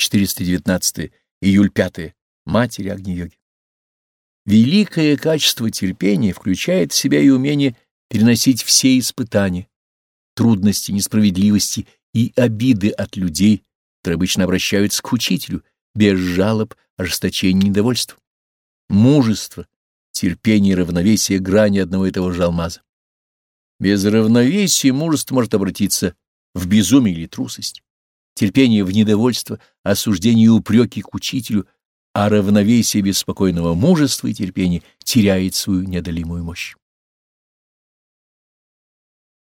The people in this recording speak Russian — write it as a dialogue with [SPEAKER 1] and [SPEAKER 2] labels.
[SPEAKER 1] 419 июль 5 Матери Агни-йоги. Великое качество терпения включает в себя и умение переносить все испытания, трудности, несправедливости и обиды от людей, которые обычно обращаются к учителю, без жалоб, ожесточения и недовольства. Мужество, терпение и равновесие грани одного и того же алмаза. Без равновесия мужество может обратиться в безумие или трусость, терпение в недовольство, осуждение и упреки к учителю, а равновесие беспокойного мужества и терпения теряет свою неодолимую мощь.